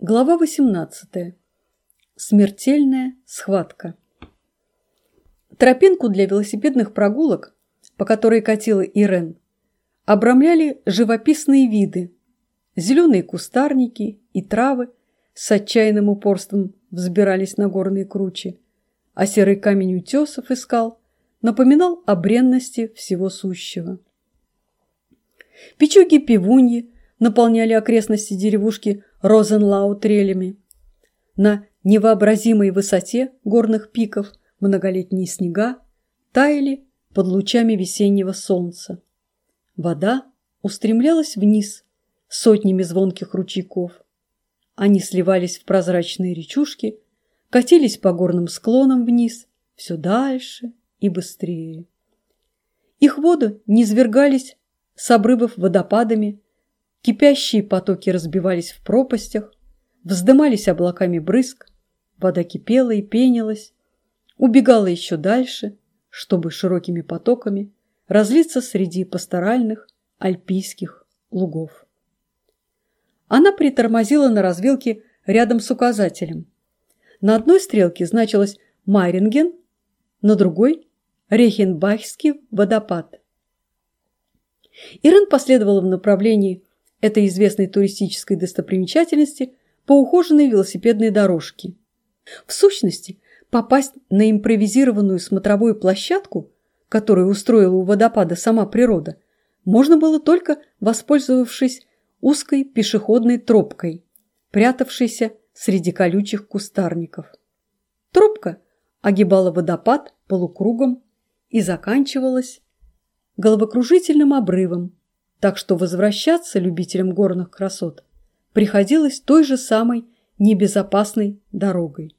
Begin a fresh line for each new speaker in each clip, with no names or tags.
Глава 18. Смертельная схватка. Тропинку для велосипедных прогулок, по которой катила Ирен, обрамляли живописные виды, зеленые кустарники и травы с отчаянным упорством взбирались на горные кручи, а серый камень утесов и скал напоминал о бренности всего сущего. Печуги-пивуньи наполняли окрестности деревушки Розенлау трелями. На невообразимой высоте горных пиков многолетние снега таяли под лучами весеннего солнца. Вода устремлялась вниз сотнями звонких ручейков. Они сливались в прозрачные речушки, катились по горным склонам вниз, все дальше и быстрее. Их воды низвергались с обрывов водопадами, Кипящие потоки разбивались в пропастях, вздымались облаками брызг, вода кипела и пенилась, убегала еще дальше, чтобы широкими потоками разлиться среди пасторальных альпийских лугов. Она притормозила на развилке рядом с указателем. На одной стрелке значилось Майринген, на другой – Рейхенбахский водопад. Ирен последовала в направлении этой известной туристической достопримечательности по ухоженной велосипедной дорожке. В сущности, попасть на импровизированную смотровую площадку, которую устроила у водопада сама природа, можно было только воспользовавшись узкой пешеходной тропкой, прятавшейся среди колючих кустарников. Тропка огибала водопад полукругом и заканчивалась головокружительным обрывом, так что возвращаться любителям горных красот приходилось той же самой небезопасной дорогой.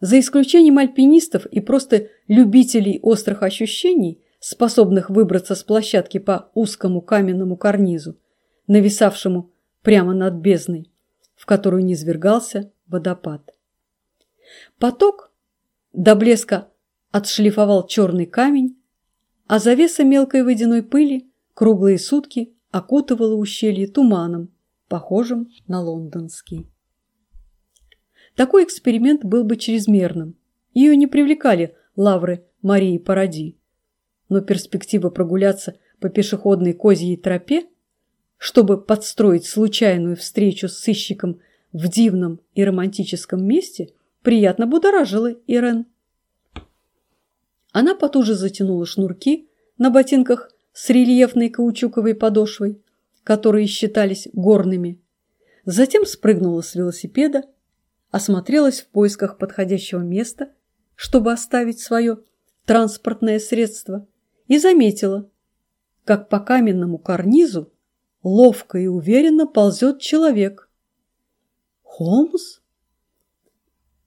За исключением альпинистов и просто любителей острых ощущений, способных выбраться с площадки по узкому каменному карнизу, нависавшему прямо над бездной, в которую низвергался водопад. Поток до блеска отшлифовал черный камень, а завеса мелкой водяной пыли круглые сутки окутывало ущелье туманом, похожим на лондонский. Такой эксперимент был бы чрезмерным. Ее не привлекали лавры Марии Паради. Но перспектива прогуляться по пешеходной козьей тропе, чтобы подстроить случайную встречу с сыщиком в дивном и романтическом месте, приятно будоражила Ирен. Она потуже затянула шнурки на ботинках с рельефной каучуковой подошвой, которые считались горными. Затем спрыгнула с велосипеда, осмотрелась в поисках подходящего места, чтобы оставить свое транспортное средство, и заметила, как по каменному карнизу ловко и уверенно ползет человек. «Холмс?»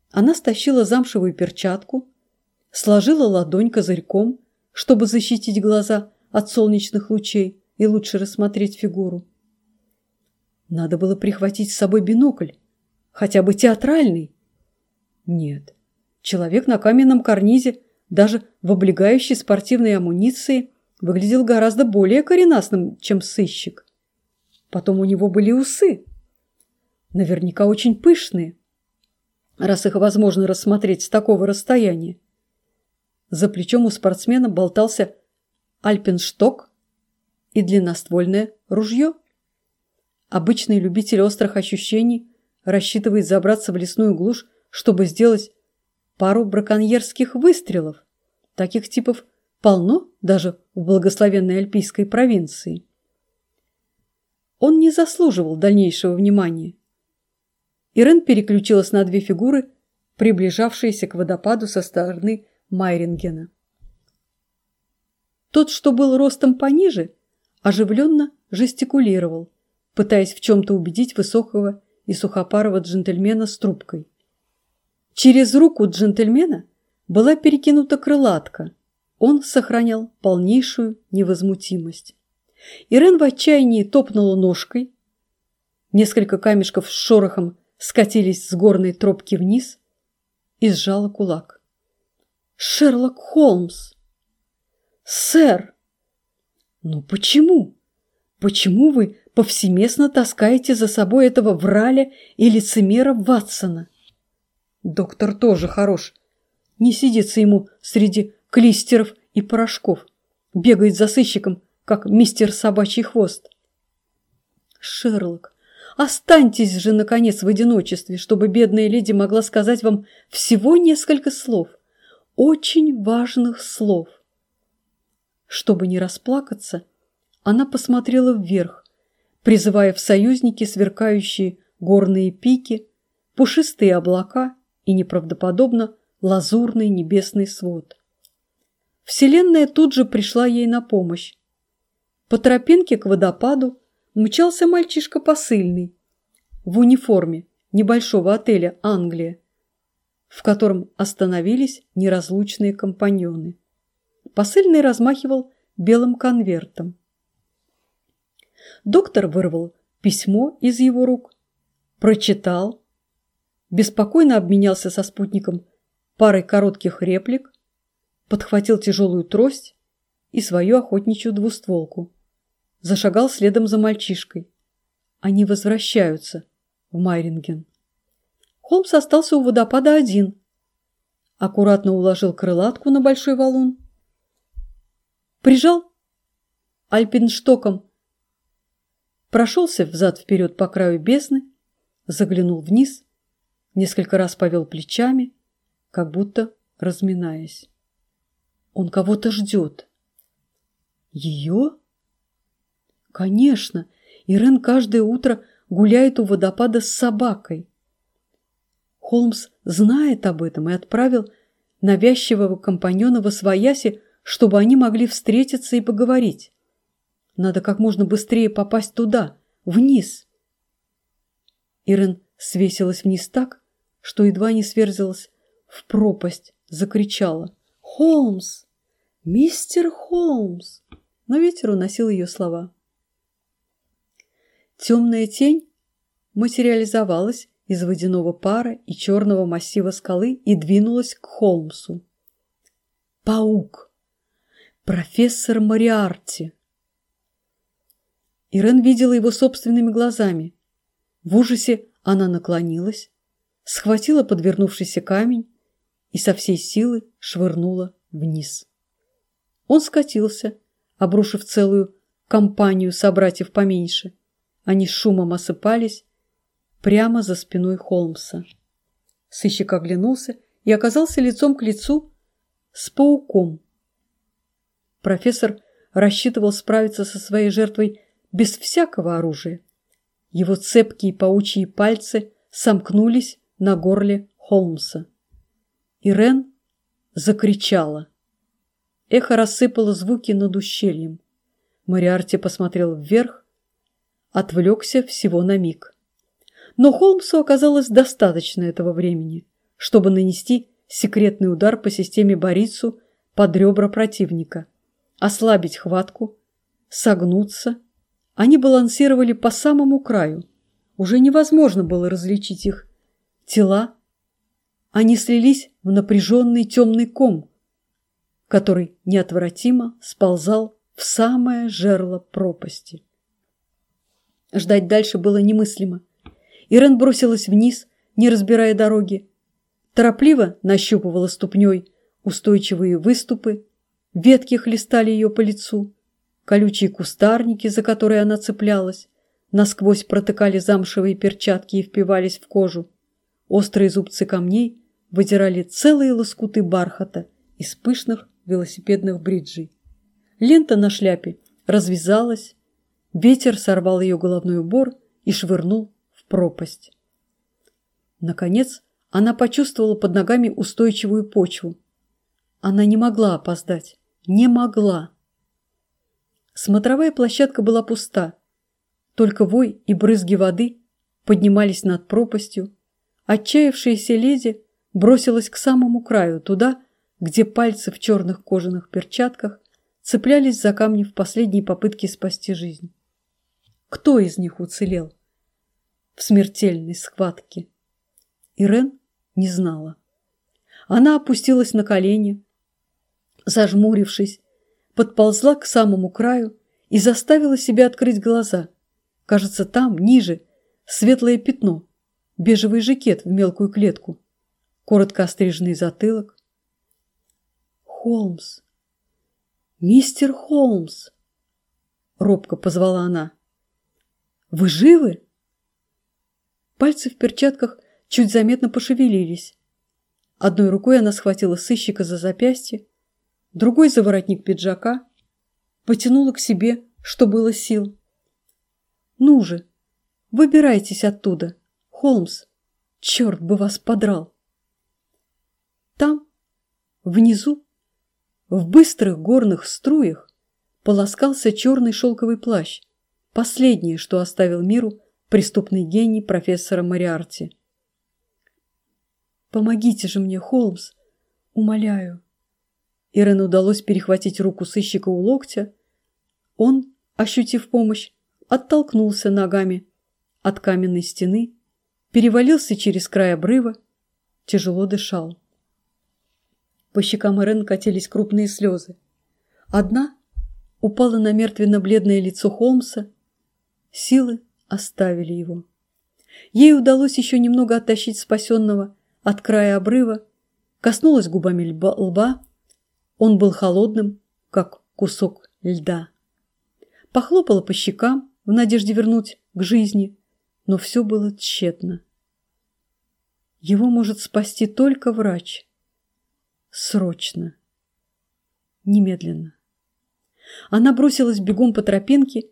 Она стащила замшевую перчатку, сложила ладонь козырьком, чтобы защитить глаза от солнечных лучей и лучше рассмотреть фигуру. Надо было прихватить с собой бинокль, хотя бы театральный. Нет, человек на каменном карнизе, даже в облегающей спортивной амуниции, выглядел гораздо более коренастным, чем сыщик. Потом у него были усы, наверняка очень пышные, раз их возможно рассмотреть с такого расстояния. За плечом у спортсмена болтался альпеншток и длинноствольное ружье. Обычный любитель острых ощущений рассчитывает забраться в лесную глушь, чтобы сделать пару браконьерских выстрелов. Таких типов полно даже в благословенной альпийской провинции. Он не заслуживал дальнейшего внимания. Ирен переключилась на две фигуры, приближавшиеся к водопаду со стороны Майрингена. Тот, что был ростом пониже, оживленно жестикулировал, пытаясь в чем-то убедить высокого и сухопарого джентльмена с трубкой. Через руку джентльмена была перекинута крылатка. Он сохранял полнейшую невозмутимость. Ирен в отчаянии топнула ножкой. Несколько камешков с шорохом скатились с горной тропки вниз и сжала кулак. «Шерлок Холмс!» «Сэр!» «Ну почему? Почему вы повсеместно таскаете за собой этого враля и лицемера Ватсона. Доктор тоже хорош. Не сидится ему среди клистеров и порошков. Бегает за сыщиком, как мистер собачий хвост. Шерлок, останьтесь же, наконец, в одиночестве, чтобы бедная леди могла сказать вам всего несколько слов. Очень важных слов. Чтобы не расплакаться, она посмотрела вверх, призывая в союзники сверкающие горные пики, пушистые облака и неправдоподобно лазурный небесный свод. Вселенная тут же пришла ей на помощь. По тропинке к водопаду мчался мальчишка посыльный в униформе небольшого отеля «Англия», в котором остановились неразлучные компаньоны. Посыльный размахивал белым конвертом. Доктор вырвал письмо из его рук, прочитал, беспокойно обменялся со спутником парой коротких реплик, подхватил тяжелую трость и свою охотничью двустволку. Зашагал следом за мальчишкой. Они возвращаются в Майринген. Холмс остался у водопада один. Аккуратно уложил крылатку на большой валун. Прижал альпинштоком. Прошелся взад-вперед по краю бездны, заглянул вниз, несколько раз повел плечами, как будто разминаясь. Он кого-то ждет. Ее? Конечно, Ирен каждое утро гуляет у водопада с собакой. Холмс знает об этом и отправил навязчивого компаньона во свояси, чтобы они могли встретиться и поговорить. Надо как можно быстрее попасть туда, вниз. Ирен свесилась вниз так, что едва не сверзилась в пропасть, закричала. «Холмс! Мистер Холмс!» Но ветер уносил ее слова. Темная тень материализовалась из водяного пара и черного массива скалы и двинулась к Холмсу. Паук! Профессор Мариарти! Ирен видела его собственными глазами. В ужасе она наклонилась, схватила подвернувшийся камень и со всей силы швырнула вниз. Он скатился, обрушив целую компанию собратьев поменьше. Они шумом осыпались прямо за спиной Холмса. Сыщик оглянулся и оказался лицом к лицу с пауком. Профессор рассчитывал справиться со своей жертвой без всякого оружия. Его цепкие паучьи пальцы сомкнулись на горле Холмса. Ирен закричала. Эхо рассыпало звуки над ущельем. Мариарти посмотрел вверх, отвлекся всего на миг. Но Холмсу оказалось достаточно этого времени, чтобы нанести секретный удар по системе Борису под ребра противника, ослабить хватку, согнуться. Они балансировали по самому краю. Уже невозможно было различить их тела. Они слились в напряженный темный ком, который неотвратимо сползал в самое жерло пропасти. Ждать дальше было немыслимо. Ирен бросилась вниз, не разбирая дороги. Торопливо нащупывала ступней устойчивые выступы, ветки хлестали ее по лицу, колючие кустарники, за которые она цеплялась, насквозь протыкали замшевые перчатки и впивались в кожу. Острые зубцы камней выдирали целые лоскуты бархата из пышных велосипедных бриджей. Лента на шляпе развязалась, ветер сорвал ее головной убор и швырнул в пропасть. Наконец, она почувствовала под ногами устойчивую почву. Она не могла опоздать. Не могла. Смотровая площадка была пуста. Только вой и брызги воды поднимались над пропастью. Отчаявшаяся леди бросилась к самому краю, туда, где пальцы в черных кожаных перчатках цеплялись за камни в последней попытке спасти жизнь. Кто из них уцелел в смертельной схватке? Ирен не знала. Она опустилась на колени, зажмурившись, подползла к самому краю и заставила себя открыть глаза. Кажется, там, ниже, светлое пятно, бежевый жакет в мелкую клетку, коротко остриженный затылок. «Холмс! Мистер Холмс!» — робко позвала она. «Вы живы?» Пальцы в перчатках чуть заметно пошевелились. Одной рукой она схватила сыщика за запястье, другой за воротник пиджака, потянула к себе, что было сил. «Ну же, выбирайтесь оттуда, Холмс, черт бы вас подрал!» Там, внизу, в быстрых горных струях, полоскался черный шелковый плащ, последнее, что оставил миру преступный гений профессора Мариарти. «Помогите же мне, Холмс! Умоляю!» Ирен удалось перехватить руку сыщика у локтя. Он, ощутив помощь, оттолкнулся ногами от каменной стены, перевалился через край обрыва, тяжело дышал. По щекам Ирен катились крупные слезы. Одна упала на мертвенно-бледное лицо Холмса. Силы оставили его. Ей удалось еще немного оттащить спасенного от края обрыва, коснулась губами лба, лба. Он был холодным, как кусок льда. Похлопала по щекам в надежде вернуть к жизни, но все было тщетно. Его может спасти только врач. Срочно. Немедленно. Она бросилась бегом по тропинке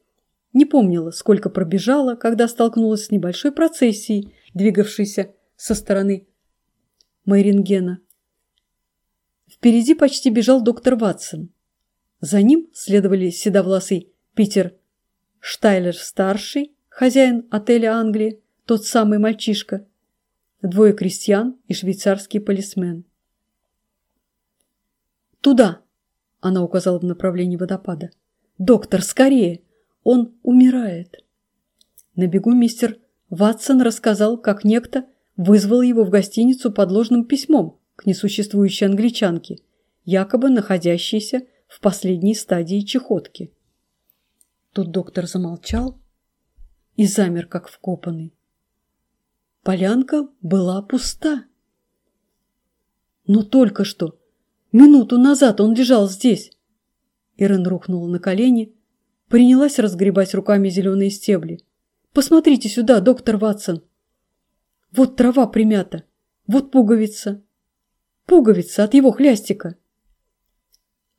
не помнила, сколько пробежала, когда столкнулась с небольшой процессией, двигавшейся со стороны Майрингена. Впереди почти бежал доктор Ватсон. За ним следовали седовласый Питер Штайлер-старший, хозяин отеля Англии, тот самый мальчишка, двое крестьян и швейцарский полисмен. «Туда!» – она указала в направлении водопада. «Доктор, скорее! Он умирает. На бегу мистер Ватсон рассказал, как некто вызвал его в гостиницу подложным письмом к несуществующей англичанке, якобы находящейся в последней стадии чехотки. Тут доктор замолчал и замер, как вкопанный. Полянка была пуста. Но только что, минуту назад он лежал здесь. Ирен рухнула на колени, Принялась разгребать руками зеленые стебли. «Посмотрите сюда, доктор Ватсон! Вот трава примята, вот пуговица. Пуговица от его хлястика!»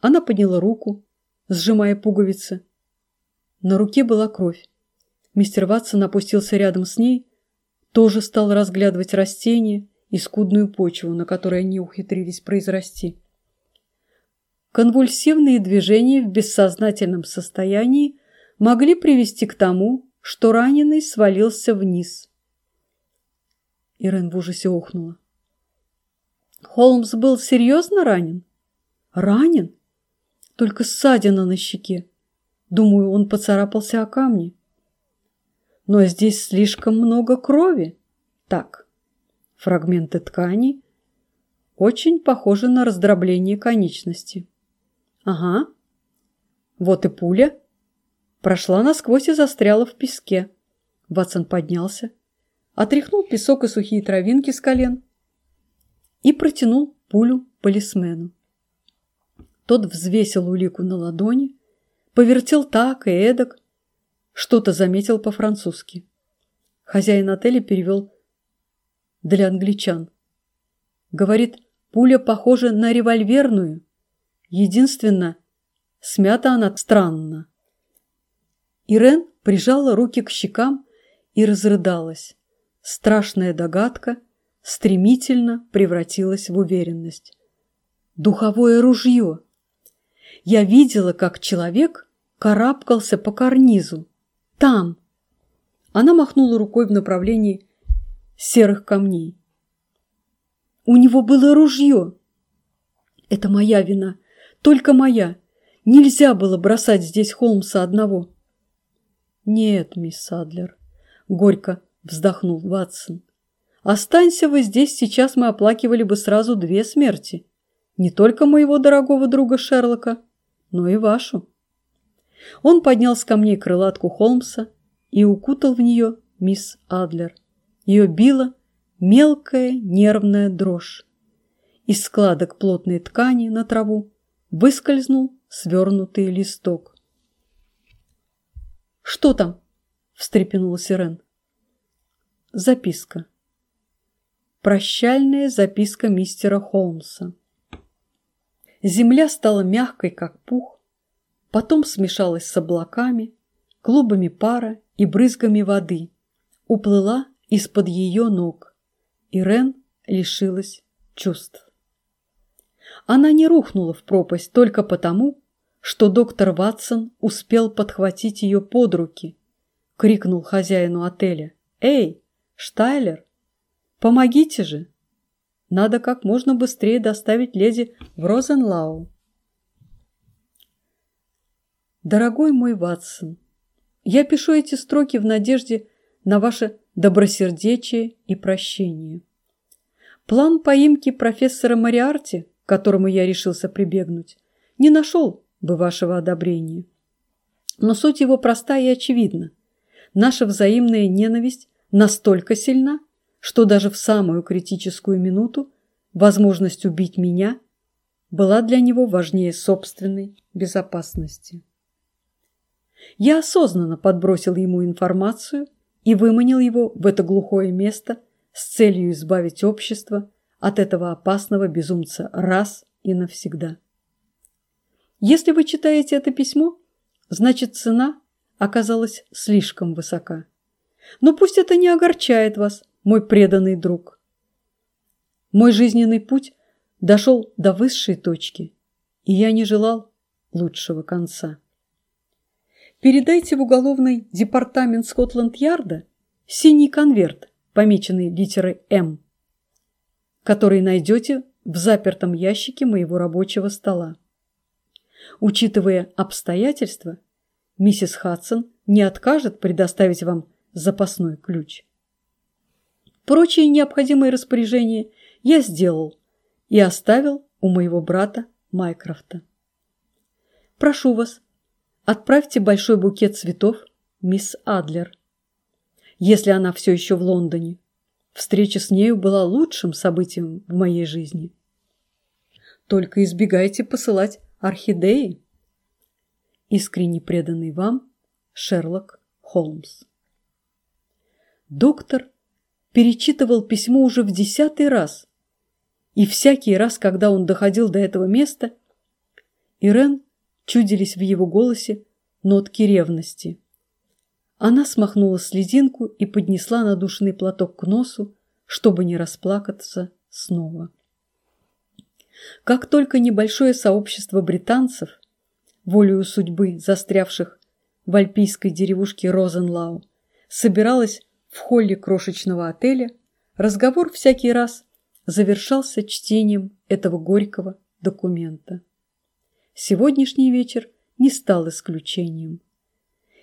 Она подняла руку, сжимая пуговицы. На руке была кровь. Мистер Ватсон опустился рядом с ней, тоже стал разглядывать растения и скудную почву, на которой они ухитрились произрасти. Конвульсивные движения в бессознательном состоянии могли привести к тому, что раненый свалился вниз. Ирен в ужасе охнула. Холмс был серьезно ранен? Ранен? Только ссадина на щеке. Думаю, он поцарапался о камни. Но здесь слишком много крови. Так, фрагменты ткани очень похожи на раздробление конечности. Ага. Вот и пуля. Прошла насквозь и застряла в песке. Ватсон поднялся, отряхнул песок и сухие травинки с колен и протянул пулю полисмену. Тот взвесил улику на ладони, повертел так и эдак, что-то заметил по-французски. Хозяин отеля перевел для англичан. Говорит, пуля похожа на револьверную, Единственно, смята она странно. Ирен прижала руки к щекам и разрыдалась. Страшная догадка стремительно превратилась в уверенность. Духовое ружье. Я видела, как человек карабкался по карнизу. Там. Она махнула рукой в направлении серых камней. У него было ружье. Это моя вина. Только моя. Нельзя было бросать здесь Холмса одного. Нет, мисс Садлер, горько вздохнул Ватсон. Останься вы здесь, сейчас мы оплакивали бы сразу две смерти. Не только моего дорогого друга Шерлока, но и вашу. Он поднял с камней крылатку Холмса и укутал в нее мисс Адлер. Ее била мелкая нервная дрожь. Из складок плотной ткани на траву выскользнул свернутый листок. «Что там?» – встрепенулась Ирен. Записка. Прощальная записка мистера Холмса. Земля стала мягкой, как пух, потом смешалась с облаками, клубами пара и брызгами воды, уплыла из-под ее ног. Ирен лишилась чувств. Она не рухнула в пропасть только потому, что доктор Ватсон успел подхватить ее под руки, крикнул хозяину отеля. «Эй, Штайлер, помогите же! Надо как можно быстрее доставить леди в Розенлау». Дорогой мой Ватсон, я пишу эти строки в надежде на ваше добросердечие и прощение. План поимки профессора Мариарти, к которому я решился прибегнуть, не нашел бы вашего одобрения. Но суть его проста и очевидна. Наша взаимная ненависть настолько сильна, что даже в самую критическую минуту возможность убить меня была для него важнее собственной безопасности. Я осознанно подбросил ему информацию и выманил его в это глухое место с целью избавить общество от этого опасного безумца раз и навсегда. Если вы читаете это письмо, значит цена оказалась слишком высока. Но пусть это не огорчает вас, мой преданный друг. Мой жизненный путь дошел до высшей точки, и я не желал лучшего конца. Передайте в уголовный департамент Скотланд-Ярда синий конверт, помеченный литерой «М», который найдете в запертом ящике моего рабочего стола. Учитывая обстоятельства, миссис Хадсон не откажет предоставить вам запасной ключ. Прочие необходимые распоряжения я сделал и оставил у моего брата Майкрофта. Прошу вас, Отправьте большой букет цветов мисс Адлер. Если она все еще в Лондоне. Встреча с нею была лучшим событием в моей жизни. Только избегайте посылать орхидеи. Искренне преданный вам Шерлок Холмс. Доктор перечитывал письмо уже в десятый раз, и всякий раз, когда он доходил до этого места, Ирен чудились в его голосе нотки ревности. Она смахнула слезинку и поднесла надушенный платок к носу, чтобы не расплакаться снова. Как только небольшое сообщество британцев, волею судьбы застрявших в альпийской деревушке Розенлау, собиралось в холле крошечного отеля, разговор всякий раз завершался чтением этого горького документа. Сегодняшний вечер не стал исключением.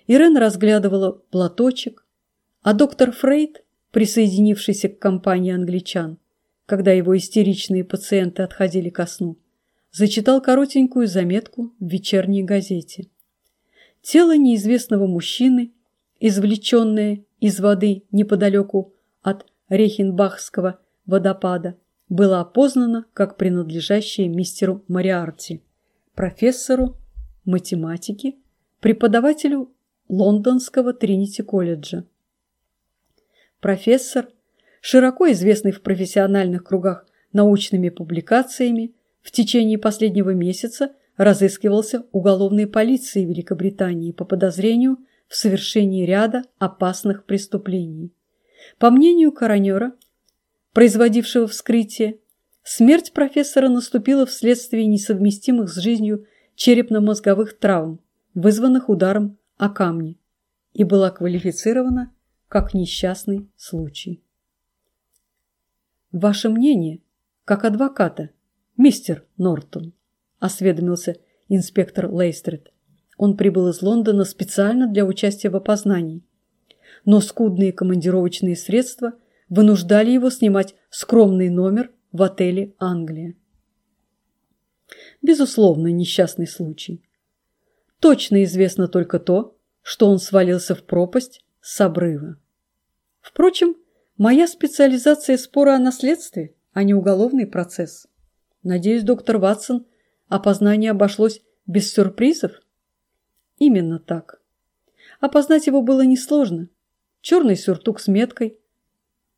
Ирен разглядывала платочек, а доктор Фрейд, присоединившийся к компании англичан, когда его истеричные пациенты отходили ко сну, зачитал коротенькую заметку в вечерней газете. Тело неизвестного мужчины, извлеченное из воды неподалеку от Рехенбахского водопада, было опознано как принадлежащее мистеру Мариарти профессору математики, преподавателю Лондонского Тринити-колледжа. Профессор, широко известный в профессиональных кругах научными публикациями, в течение последнего месяца разыскивался уголовной полицией Великобритании по подозрению в совершении ряда опасных преступлений. По мнению коронера, производившего вскрытие, Смерть профессора наступила вследствие несовместимых с жизнью черепно-мозговых травм, вызванных ударом о камни, и была квалифицирована как несчастный случай. «Ваше мнение, как адвоката, мистер Нортон?» – осведомился инспектор Лейстрид. Он прибыл из Лондона специально для участия в опознании, но скудные командировочные средства вынуждали его снимать скромный номер в отеле «Англия». Безусловно, несчастный случай. Точно известно только то, что он свалился в пропасть с обрыва. Впрочем, моя специализация спора о наследстве, а не уголовный процесс. Надеюсь, доктор Ватсон, опознание обошлось без сюрпризов? Именно так. Опознать его было несложно. Черный сюртук с меткой,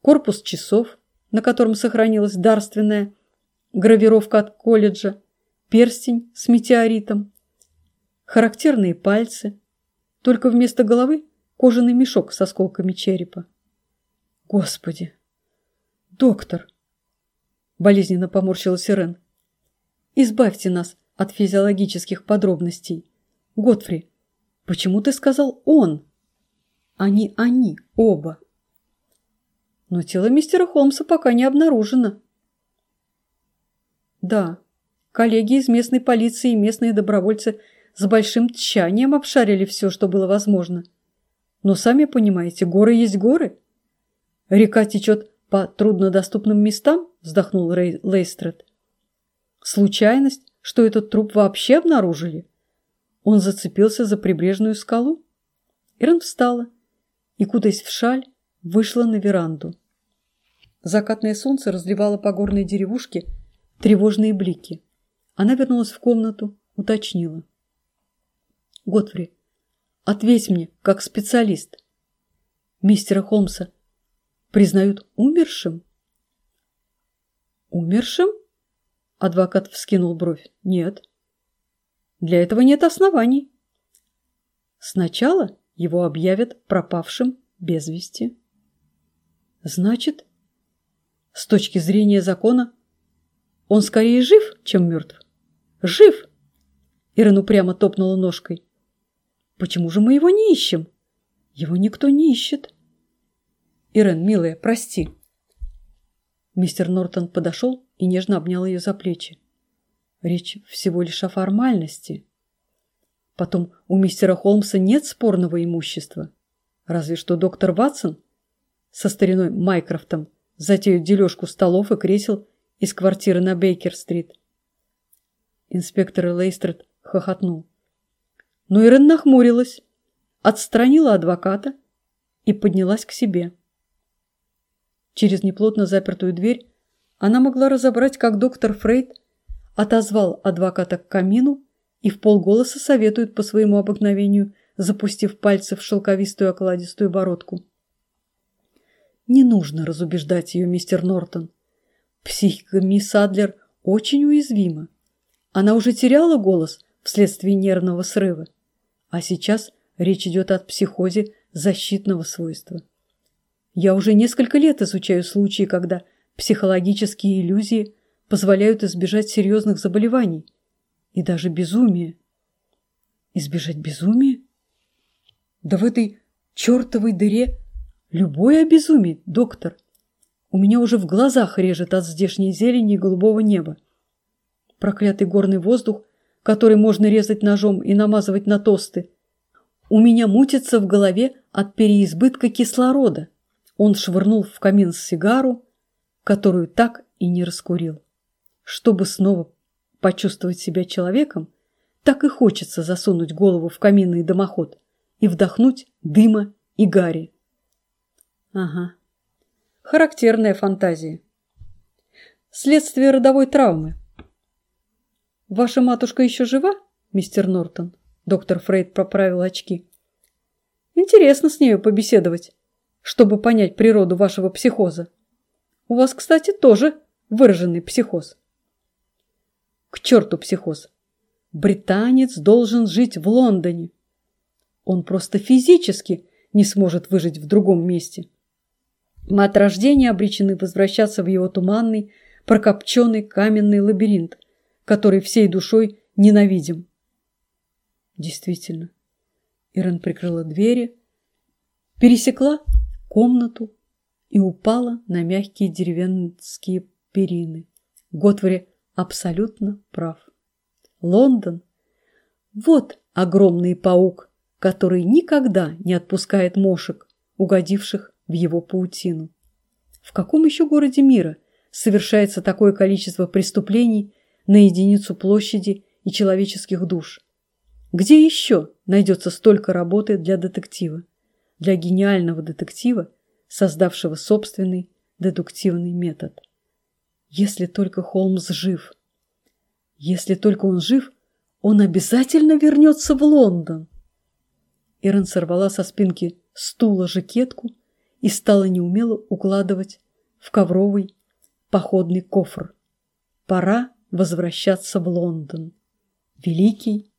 корпус часов, на котором сохранилась дарственная гравировка от колледжа, перстень с метеоритом, характерные пальцы, только вместо головы кожаный мешок с осколками черепа. Господи! Доктор! Болезненно поморщилась Ирен. Избавьте нас от физиологических подробностей. Готфри, почему ты сказал «он»? Они они, оба. Но тело мистера Холмса пока не обнаружено. Да, коллеги из местной полиции и местные добровольцы с большим тщанием обшарили все, что было возможно. Но сами понимаете, горы есть горы. Река течет по труднодоступным местам, вздохнул Рей Лейстред. Случайность, что этот труп вообще обнаружили? Он зацепился за прибрежную скалу? Ирен встала и, кутаясь в шаль, вышла на веранду. Закатное солнце разливало по горной деревушке тревожные блики. Она вернулась в комнату, уточнила. «Готфри, ответь мне, как специалист. Мистера Холмса признают умершим?» «Умершим?» Адвокат вскинул бровь. «Нет. Для этого нет оснований. Сначала его объявят пропавшим без вести. Значит, с точки зрения закона, он скорее жив, чем мертв. Жив! Ирен упрямо топнула ножкой. Почему же мы его не ищем? Его никто не ищет. Ирен, милая, прости. Мистер Нортон подошел и нежно обнял ее за плечи. Речь всего лишь о формальности. Потом у мистера Холмса нет спорного имущества. Разве что доктор Ватсон со стариной Майкрофтом затеют дележку столов и кресел из квартиры на Бейкер-стрит. Инспектор Лейстред хохотнул. Но Ирен нахмурилась, отстранила адвоката и поднялась к себе. Через неплотно запертую дверь она могла разобрать, как доктор Фрейд отозвал адвоката к камину и в полголоса советует по своему обыкновению, запустив пальцы в шелковистую окладистую бородку. Не нужно разубеждать ее, мистер Нортон. Психика мисс Адлер очень уязвима. Она уже теряла голос вследствие нервного срыва, а сейчас речь идет о психозе защитного свойства. Я уже несколько лет изучаю случаи, когда психологические иллюзии позволяют избежать серьезных заболеваний и даже безумия. Избежать безумия? Да в этой чертовой дыре любой обезумит, доктор. У меня уже в глазах режет от здешней зелени и голубого неба. Проклятый горный воздух, который можно резать ножом и намазывать на тосты. У меня мутится в голове от переизбытка кислорода. Он швырнул в камин сигару, которую так и не раскурил. Чтобы снова почувствовать себя человеком, так и хочется засунуть голову в каминный дымоход и вдохнуть дыма и гари. Ага, характерная фантазия. Следствие родовой травмы. Ваша матушка еще жива, мистер Нортон? Доктор Фрейд поправил очки. Интересно с нею побеседовать чтобы понять природу вашего психоза. У вас, кстати, тоже выраженный психоз. К черту психоз. Британец должен жить в Лондоне. Он просто физически не сможет выжить в другом месте. Мы от рождения обречены возвращаться в его туманный, прокопченный каменный лабиринт, который всей душой ненавидим. Действительно. Ирен прикрыла двери, пересекла комнату и упала на мягкие деревенские перины. Готвари абсолютно прав. Лондон – вот огромный паук, который никогда не отпускает мошек, угодивших в его паутину. В каком еще городе мира совершается такое количество преступлений на единицу площади и человеческих душ? Где еще найдется столько работы для детектива? для гениального детектива, создавшего собственный дедуктивный метод. Если только Холмс жив. Если только он жив, он обязательно вернется в Лондон. Ирен сорвала со спинки стула жакетку и стала неумело укладывать в ковровый походный кофр. Пора возвращаться в Лондон. Великий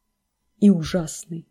и ужасный.